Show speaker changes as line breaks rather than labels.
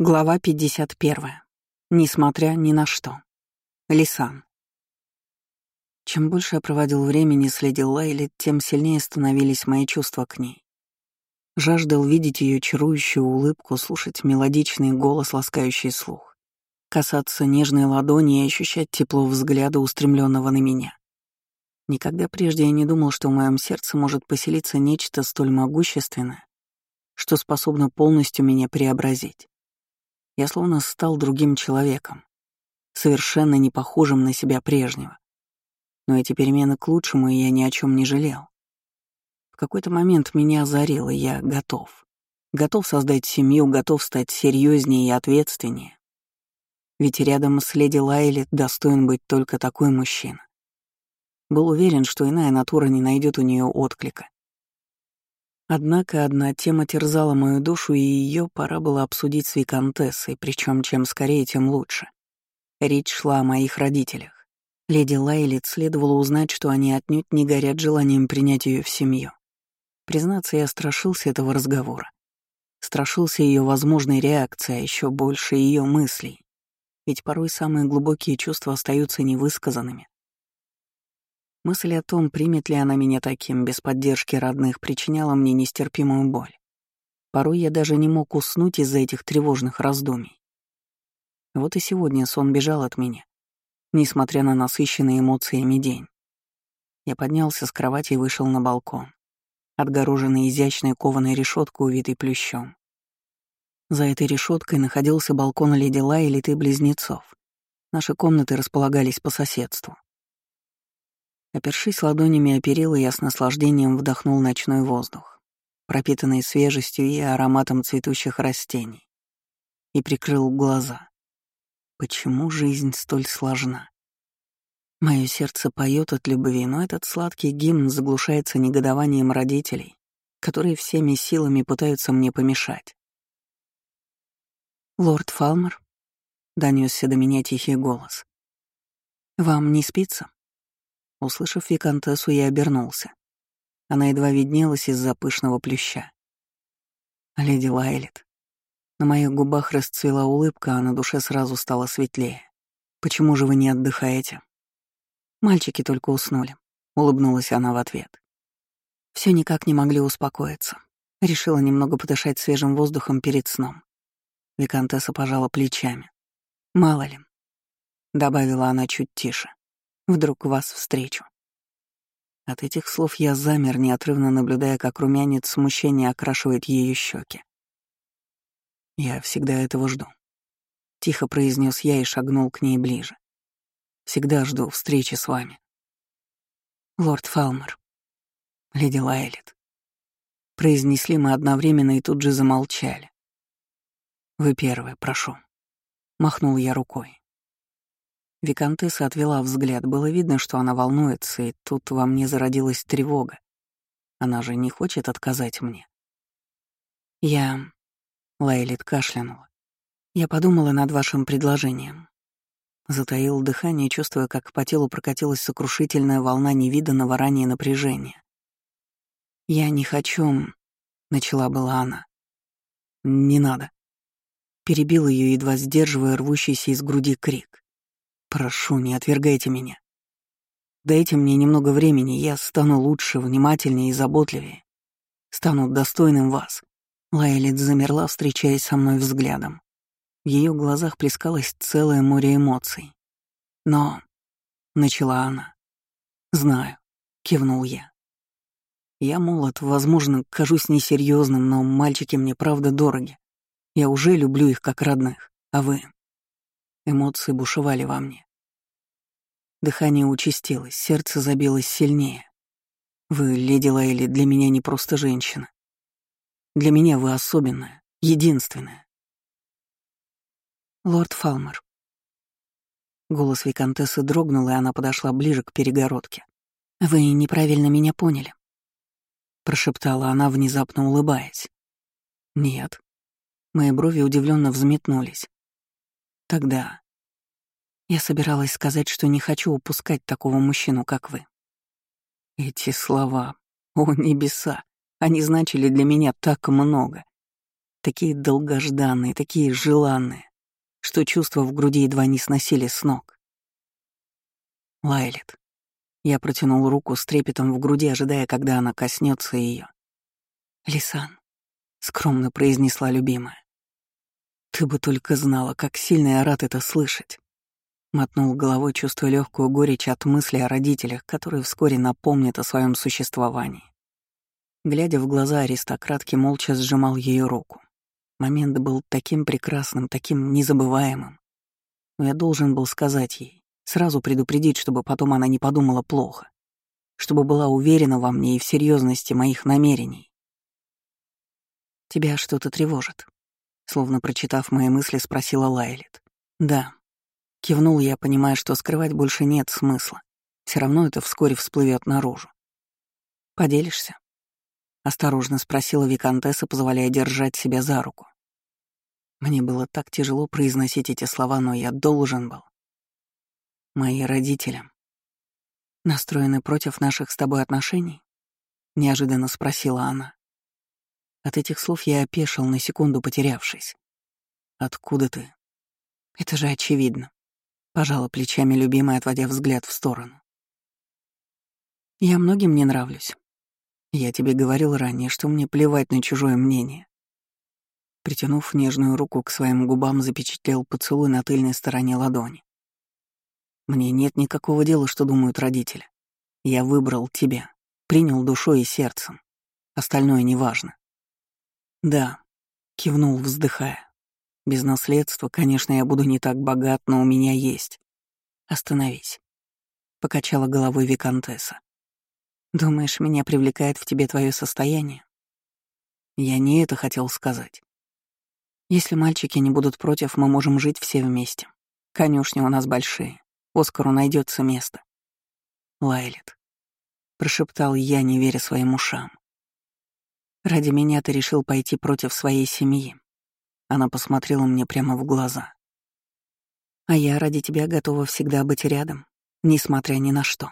Глава 51. Несмотря ни на что. Лисан. Чем больше я проводил времени с леди Лайли, тем сильнее становились мои чувства к ней. Жаждал видеть ее чарующую улыбку, слушать мелодичный голос, ласкающий слух, касаться нежной ладони и ощущать тепло взгляда, устремленного на меня. Никогда прежде я не думал, что в моем сердце может поселиться нечто столь могущественное, что способно полностью меня преобразить. Я словно стал другим человеком, совершенно не похожим на себя прежнего. Но эти перемены к лучшему, и я ни о чем не жалел. В какой-то момент меня озарило, я готов. Готов создать семью, готов стать серьезнее и ответственнее. Ведь рядом с леди Лайли достоин быть только такой мужчина. Был уверен, что иная натура не найдет у нее отклика. Однако одна тема терзала мою душу, и ее пора было обсудить с Викантессой, причем чем скорее, тем лучше. Речь шла о моих родителях. Леди Лайлит следовало узнать, что они отнюдь не горят желанием принять ее в семью. Признаться, я страшился этого разговора. Страшился ее возможной реакции, а еще больше ее мыслей. Ведь порой самые глубокие чувства остаются невысказанными. Мысль о том, примет ли она меня таким, без поддержки родных, причиняла мне нестерпимую боль. Порой я даже не мог уснуть из-за этих тревожных раздумий. Вот и сегодня сон бежал от меня, несмотря на насыщенный эмоциями день. Я поднялся с кровати и вышел на балкон, отгороженный изящной кованой решеткой, увитой плющом. За этой решеткой находился балкон леди Лайли и близнецов. Наши комнаты располагались по соседству. Опершись ладонями о перила, я с наслаждением вдохнул ночной воздух, пропитанный свежестью и ароматом цветущих растений, и прикрыл глаза. Почему жизнь столь сложна? Мое сердце поет от любви, но этот сладкий гимн заглушается негодованием родителей, которые всеми силами пытаются мне помешать. «Лорд Фалмер?» — донесся до меня тихий голос. «Вам не спится?» Услышав виконтессу, я обернулся. Она едва виднелась из-за пышного плюща. «Леди Лайлет». На моих губах расцвела улыбка, а на душе сразу стало светлее. «Почему же вы не отдыхаете?» «Мальчики только уснули», — улыбнулась она в ответ. Все никак не могли успокоиться. Решила немного подышать свежим воздухом перед сном. Викантесса пожала плечами. «Мало ли», — добавила она чуть тише. Вдруг вас встречу. От этих слов я замер, неотрывно наблюдая, как румянец смущения окрашивает ее щеки. «Я всегда этого жду», — тихо произнес я и шагнул к ней ближе. «Всегда жду встречи с вами». «Лорд Фалмер», «Леди Лайлет», — произнесли мы одновременно и тут же замолчали. «Вы первые, прошу», — махнул я рукой. Викантесса отвела взгляд. Было видно, что она волнуется, и тут во мне зародилась тревога. Она же не хочет отказать мне. Я... Лайлит кашлянула. Я подумала над вашим предложением. Затаил дыхание, чувствуя, как по телу прокатилась сокрушительная волна невиданного ранее напряжения. «Я не хочу...» — начала была она. «Не надо». Перебил ее, едва сдерживая рвущийся из груди крик. Прошу, не отвергайте меня. Дайте мне немного времени, я стану лучше, внимательнее и заботливее. Стану достойным вас. Лайлит замерла, встречаясь со мной взглядом. В ее глазах плескалось целое море эмоций. Но... Начала она. «Знаю», — кивнул я. «Я молод, возможно, кажусь несерьезным, но мальчики мне правда дороги. Я уже люблю их как родных, а вы...» Эмоции бушевали во мне. Дыхание участилось, сердце забилось сильнее. Вы, леди Лайли, для меня не просто женщина. Для меня вы особенная, единственная. Лорд Фалмер. Голос Викантессы дрогнул, и она подошла ближе к перегородке. «Вы неправильно меня поняли», — прошептала она, внезапно улыбаясь. «Нет». Мои брови удивленно взметнулись. Тогда я собиралась сказать, что не хочу упускать такого мужчину, как вы. Эти слова, о небеса, они значили для меня так много. такие долгожданные, такие желанные, что чувства в груди едва не сносили с ног. Лайлет. Я протянул руку с трепетом в груди, ожидая, когда она коснется ее. «Лисан», — скромно произнесла любимая. «Ты бы только знала, как сильно я рад это слышать». Мотнул головой, чувствуя легкую горечь от мысли о родителях, которые вскоре напомнят о своем существовании. Глядя в глаза аристократки, молча сжимал ее руку. Момент был таким прекрасным, таким незабываемым. Но я должен был сказать ей, сразу предупредить, чтобы потом она не подумала плохо, чтобы была уверена во мне и в серьезности моих намерений. «Тебя что-то тревожит?» Словно прочитав мои мысли, спросила Лайлет. «Да». Кивнул я, понимая, что скрывать больше нет смысла. Все равно это вскоре всплывет наружу. «Поделишься?» Осторожно спросила Викантесса, позволяя держать себя за руку. Мне было так тяжело произносить эти слова, но я должен был. Мои родители. Настроены против наших с тобой отношений? Неожиданно спросила она. От этих слов я опешил, на секунду потерявшись. «Откуда ты?» «Это же очевидно», — пожала плечами любимая, отводя взгляд в сторону. «Я многим не нравлюсь. Я тебе говорил ранее, что мне плевать на чужое мнение. Притянув нежную руку к своим губам, запечатлел поцелуй на тыльной стороне ладони. Мне нет никакого дела, что думают родители. Я выбрал тебя, принял душой и сердцем. Остальное неважно. Да, кивнул, вздыхая. Без наследства, конечно, я буду не так богат, но у меня есть. Остановись. Покачала головой Викантесса. Думаешь, меня привлекает в тебе твое состояние? Я не это хотел сказать. Если мальчики не будут против, мы можем жить все вместе. Конюшни у нас большие. Оскару найдется место. Лайлет. Прошептал я, не веря своим ушам. Ради меня ты решил пойти против своей семьи. Она посмотрела мне прямо в глаза. А я ради тебя готова всегда быть рядом, несмотря ни на что.